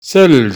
Selge